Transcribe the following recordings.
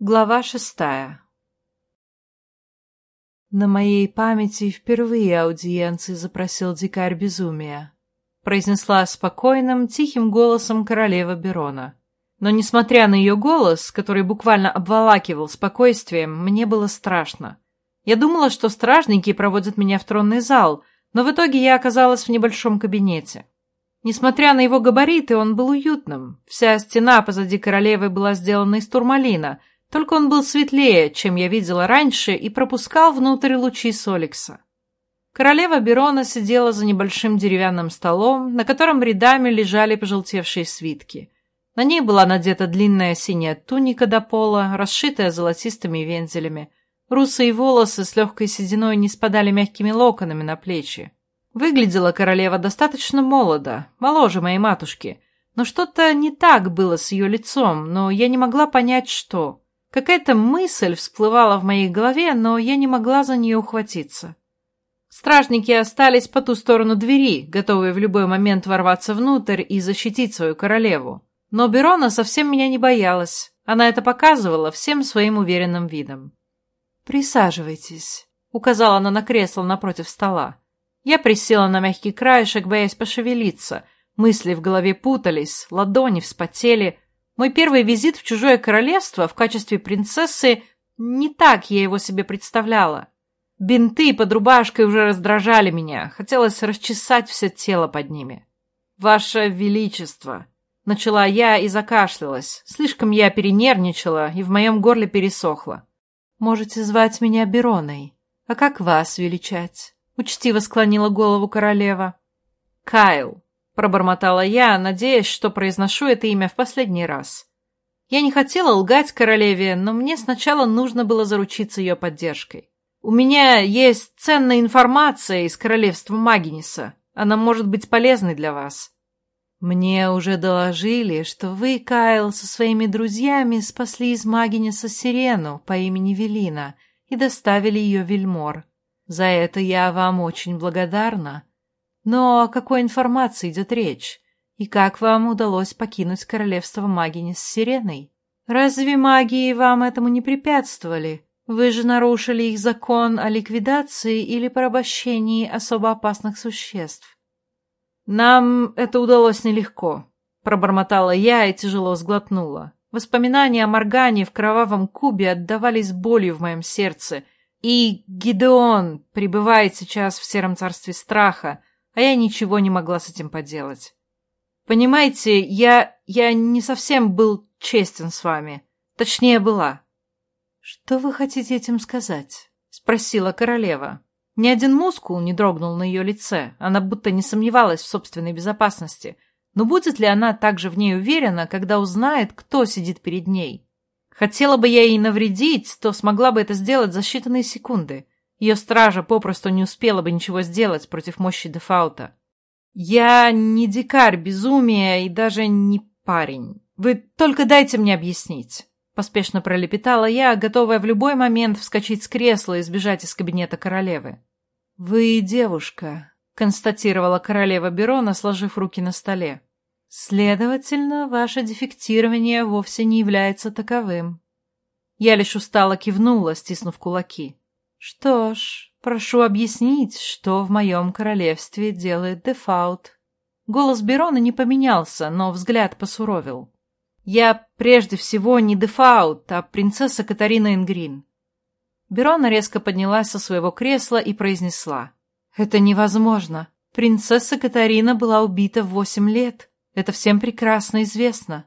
Глава шестая На моей памяти впервые аудиенции запросил дикарь безумия. Произнесла спокойным, тихим голосом королева Берона. Но, несмотря на ее голос, который буквально обволакивал спокойствием, мне было страшно. Я думала, что стражники проводят меня в тронный зал, но в итоге я оказалась в небольшом кабинете. Несмотря на его габариты, он был уютным. Вся стена позади королевы была сделана из турмалина, только он был светлее, чем я видела раньше, и пропускал внутрь лучи Соликса. Королева Берона сидела за небольшим деревянным столом, на котором рядами лежали пожелтевшие свитки. На ней была надета длинная синяя туника до пола, расшитая золотистыми вензелями. Русые волосы с легкой сединой не спадали мягкими локонами на плечи. Выглядела королева достаточно молодо, моложе моей матушки, но что-то не так было с ее лицом, но я не могла понять, что. Какая-то мысль всплывала в моей голове, но я не могла за нее ухватиться. Стражники остались по ту сторону двери, готовые в любой момент ворваться внутрь и защитить свою королеву. Но Берона совсем меня не боялась. Она это показывала всем своим уверенным видом. «Присаживайтесь», — указала она на кресло напротив стола. Я присела на мягкий краешек, боясь пошевелиться. Мысли в голове путались, ладони вспотели, мой первый визит в чужое королевство в качестве принцессы не так я его себе представляла. Бинты под рубашкой уже раздражали меня, хотелось расчесать все тело под ними. «Ваше Величество!» Начала я и закашлялась. Слишком я перенервничала, и в моем горле пересохло. «Можете звать меня Бероной. А как вас величать?» Учтиво склонила голову королева. «Кайл», Пробормотала я, надеясь, что произношу это имя в последний раз. Я не хотела лгать королеве, но мне сначала нужно было заручиться ее поддержкой. У меня есть ценная информация из королевства Магиниса. Она может быть полезной для вас. Мне уже доложили, что вы, Кайл, со своими друзьями спасли из Магиниса Сирену по имени Велина и доставили ее в Вельмор. За это я вам очень благодарна. Но о какой информации идет речь? И как вам удалось покинуть королевство Магини с Сиреной? Разве магии вам этому не препятствовали? Вы же нарушили их закон о ликвидации или порабощении особо опасных существ. Нам это удалось нелегко, пробормотала я и тяжело сглотнула. Воспоминания о Моргане в кровавом кубе отдавались болью в моем сердце, и Гидеон пребывает сейчас в сером царстве страха, а я ничего не могла с этим поделать. Понимаете, я... я не совсем был честен с вами. Точнее, была. «Что вы хотите этим сказать?» — спросила королева. Ни один мускул не дрогнул на ее лице, она будто не сомневалась в собственной безопасности. Но будет ли она также в ней уверена, когда узнает, кто сидит перед ней? Хотела бы я ей навредить, то смогла бы это сделать за считанные секунды. Ее стража попросту не успела бы ничего сделать против мощи дефаута. Я не дикарь безумия и даже не парень. Вы только дайте мне объяснить. Поспешно пролепетала я, готовая в любой момент вскочить с кресла и сбежать из кабинета королевы. «Вы девушка», — констатировала королева Берона, сложив руки на столе. «Следовательно, ваше дефектирование вовсе не является таковым». Я лишь устало кивнула, стиснув кулаки. «Что ж, прошу объяснить, что в моем королевстве делает Дефаут». Голос Берона не поменялся, но взгляд посуровил. «Я прежде всего не Дефаут, а принцесса Катарина Ингрин». Берона резко поднялась со своего кресла и произнесла. «Это невозможно. Принцесса Катарина была убита в восемь лет. Это всем прекрасно известно.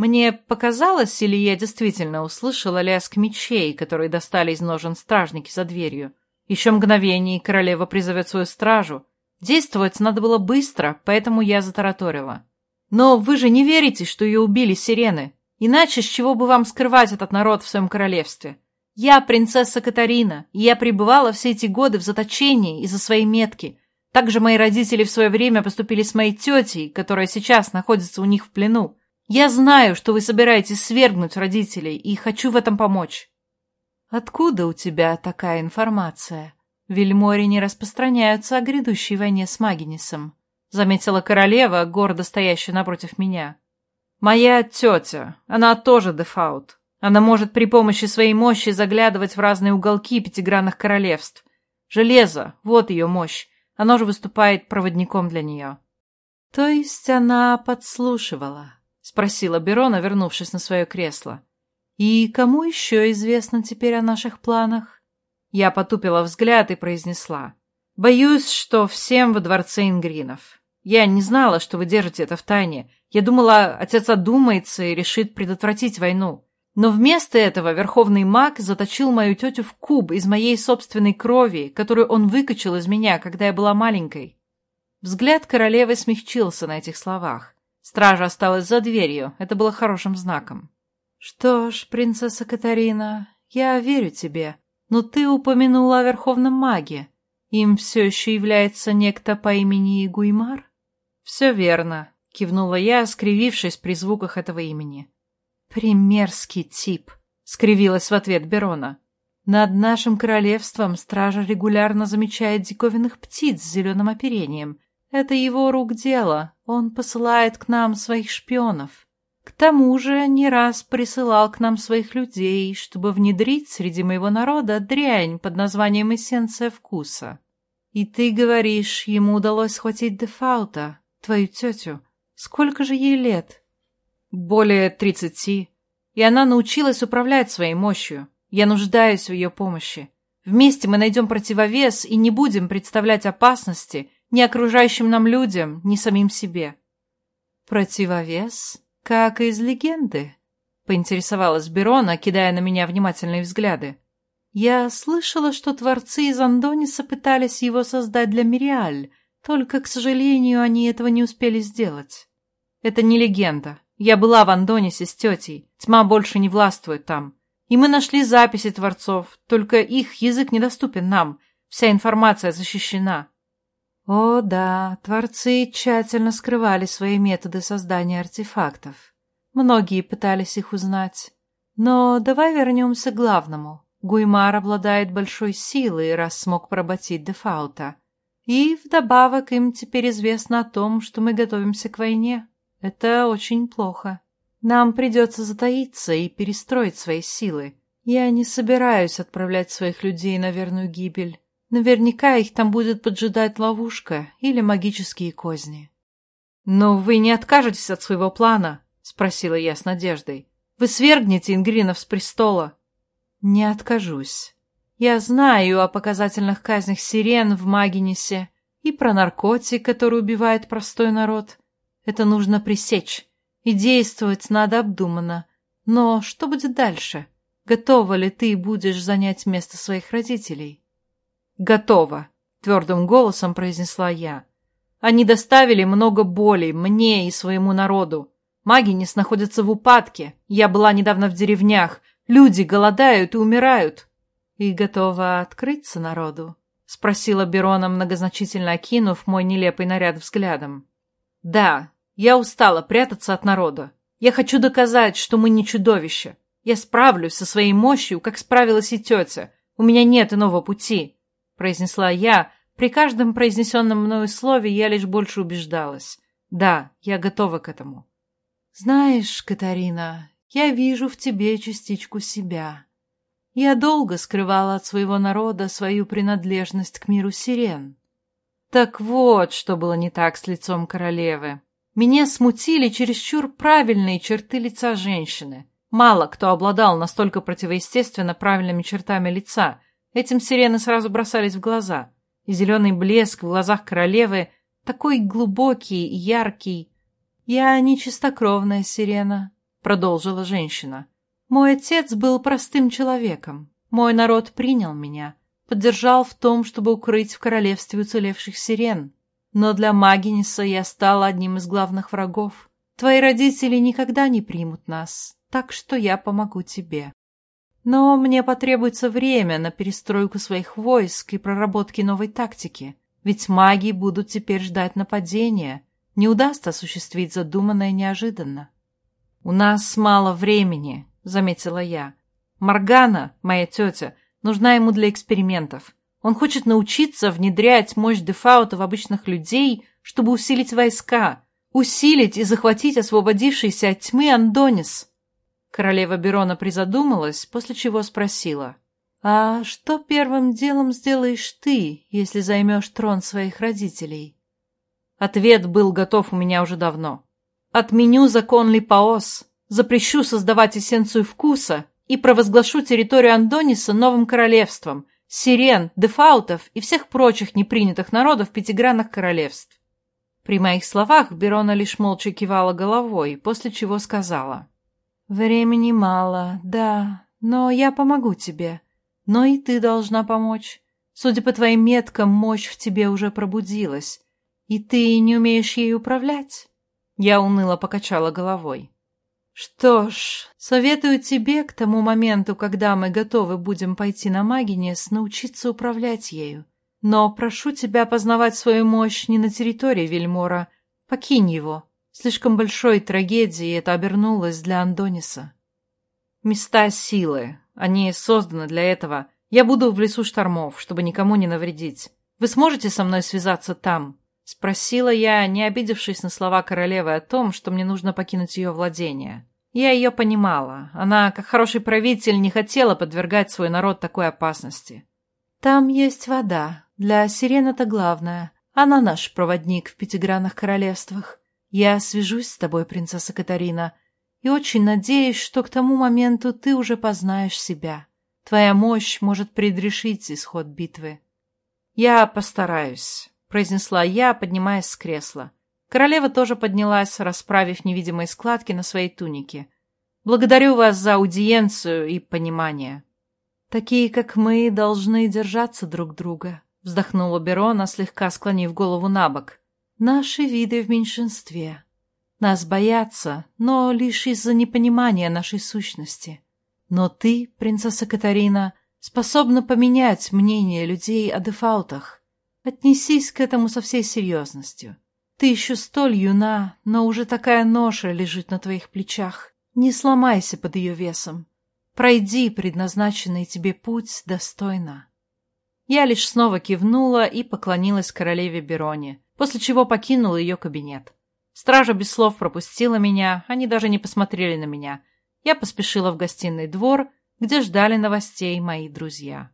Мне показалось, или я действительно услышала лязг мечей, которые достали из ножен стражники за дверью. Еще мгновение, королева призовет свою стражу. Действовать надо было быстро, поэтому я затараторила. Но вы же не верите, что ее убили сирены. Иначе с чего бы вам скрывать этот народ в своем королевстве? Я принцесса Катарина, и я пребывала все эти годы в заточении из-за своей метки. Также мои родители в свое время поступили с моей тетей, которая сейчас находится у них в плену. Я знаю, что вы собираетесь свергнуть родителей, и хочу в этом помочь. Откуда у тебя такая информация? Вельмори не распространяются о грядущей войне с Магинисом, заметила королева, гордо стоящая напротив меня. Моя тетя, она тоже дефаут. Она может при помощи своей мощи заглядывать в разные уголки пятигранных королевств. Железо — вот ее мощь. Оно же выступает проводником для нее. — То есть она подслушивала? — спросила Берона, вернувшись на свое кресло. — И кому еще известно теперь о наших планах? Я потупила взгляд и произнесла. — Боюсь, что всем во дворце Ингринов. Я не знала, что вы держите это в тайне. Я думала, отец одумается и решит предотвратить войну. Но вместо этого верховный маг заточил мою тетю в куб из моей собственной крови, которую он выкачал из меня, когда я была маленькой. Взгляд королевы смягчился на этих словах. Стража осталась за дверью, это было хорошим знаком. «Что ж, принцесса Катарина, я верю тебе, но ты упомянула о верховном маге. Им все еще является некто по имени Гуймар?» «Все верно», — кивнула я, скривившись при звуках этого имени. «Примерский тип», — скривилась в ответ Берона. «Над нашим королевством стража регулярно замечает диковинных птиц с зеленым оперением. Это его рук дело, он посылает к нам своих шпионов. К тому же не раз присылал к нам своих людей, чтобы внедрить среди моего народа дрянь под названием эссенция вкуса. И ты говоришь, ему удалось схватить Дефаута, твою тетю. Сколько же ей лет? Более тридцати. И она научилась управлять своей мощью. Я нуждаюсь в ее помощи. Вместе мы найдем противовес и не будем представлять опасности ни окружающим нам людям, ни самим себе. Противовес? Как из легенды? Поинтересовалась Берона, кидая на меня внимательные взгляды. Я слышала, что творцы из Андониса пытались его создать для Мириаль, только, к сожалению, они этого не успели сделать. Это не легенда. Я была в Андонисе с тетей. Тьма больше не властвует там. И мы нашли записи творцов, только их язык недоступен нам. Вся информация защищена. О, да, творцы тщательно скрывали свои методы создания артефактов. Многие пытались их узнать. Но давай вернемся к главному. Гуймар обладает большой силой, раз смог поработить Дефаута. И вдобавок им теперь известно о том, что мы готовимся к войне. Это очень плохо. Нам придется затаиться и перестроить свои силы. Я не собираюсь отправлять своих людей на верную гибель. Наверняка их там будет поджидать ловушка или магические козни. «Но вы не откажетесь от своего плана?» — спросила я с надеждой. «Вы свергнете Ингринов с престола?» «Не откажусь. Я знаю о показательных казнях сирен в Магинисе и про наркотик, который убивает простой народ. Это нужно пресечь. И действовать надо обдуманно. Но что будет дальше? Готова ли ты будешь занять место своих родителей? Готова, твердым голосом произнесла я. Они доставили много боли мне и своему народу. Магинис находится в упадке. Я была недавно в деревнях. Люди голодают и умирают. «И готова открыться народу?» — спросила Берона, многозначительно окинув мой нелепый наряд взглядом. «Да, я устала прятаться от народа. Я хочу доказать, что мы не чудовища. Я справлюсь со своей мощью, как справилась и тетя. У меня нет иного пути», — произнесла я. При каждом произнесенном мною слове я лишь больше убеждалась. «Да, я готова к этому». «Знаешь, Катарина, я вижу в тебе частичку себя», я долго скрывала от своего народа свою принадлежность к миру сирен. Так вот, что было не так с лицом королевы. Меня смутили чересчур правильные черты лица женщины. Мало кто обладал настолько противоестественно правильными чертами лица. Этим сирены сразу бросались в глаза. И зеленый блеск в глазах королевы такой глубокий и яркий. «Я не чистокровная сирена», — продолжила женщина. Мой отец был простым человеком. Мой народ принял меня, поддержал в том, чтобы укрыть в королевстве уцелевших сирен. Но для Магиниса я стала одним из главных врагов. Твои родители никогда не примут нас, так что я помогу тебе. Но мне потребуется время на перестройку своих войск и проработки новой тактики, ведь маги будут теперь ждать нападения. Не удастся осуществить задуманное неожиданно. У нас мало времени, — заметила я. «Моргана, моя тетя, нужна ему для экспериментов. Он хочет научиться внедрять мощь Дефаута в обычных людей, чтобы усилить войска, усилить и захватить освободившийся от тьмы Андонис». Королева Берона призадумалась, после чего спросила. «А что первым делом сделаешь ты, если займешь трон своих родителей?» Ответ был готов у меня уже давно. «Отменю закон Липаос, запрещу создавать эссенцию вкуса и провозглашу территорию Андониса новым королевством, сирен, дефаутов и всех прочих непринятых народов пятигранных королевств. При моих словах Берона лишь молча кивала головой, после чего сказала. «Времени мало, да, но я помогу тебе. Но и ты должна помочь. Судя по твоим меткам, мощь в тебе уже пробудилась. И ты не умеешь ей управлять?» Я уныло покачала головой. Что ж, советую тебе к тому моменту, когда мы готовы будем пойти на Магинес, научиться управлять ею. Но прошу тебя познавать свою мощь не на территории Вельмора. Покинь его. Слишком большой трагедией это обернулось для Андониса. Места силы. Они созданы для этого. Я буду в лесу штормов, чтобы никому не навредить. Вы сможете со мной связаться там? Спросила я, не обидевшись на слова королевы о том, что мне нужно покинуть ее владение. Я ее понимала. Она, как хороший правитель, не хотела подвергать свой народ такой опасности. «Там есть вода. Для сирен это главное. Она наш проводник в пятигранных королевствах. Я свяжусь с тобой, принцесса Катарина, и очень надеюсь, что к тому моменту ты уже познаешь себя. Твоя мощь может предрешить исход битвы». «Я постараюсь», — произнесла я, поднимаясь с кресла. Королева тоже поднялась, расправив невидимые складки на своей тунике. «Благодарю вас за аудиенцию и понимание». «Такие, как мы, должны держаться друг друга», — вздохнула Берона, слегка склонив голову на бок. «Наши виды в меньшинстве. Нас боятся, но лишь из-за непонимания нашей сущности. Но ты, принцесса Катарина, способна поменять мнение людей о дефаутах. Отнесись к этому со всей серьезностью. Ты еще столь юна, но уже такая ноша лежит на твоих плечах. Не сломайся под ее весом. Пройди предназначенный тебе путь достойно. Я лишь снова кивнула и поклонилась королеве Бероне, после чего покинула ее кабинет. Стража без слов пропустила меня, они даже не посмотрели на меня. Я поспешила в гостиный двор, где ждали новостей мои друзья.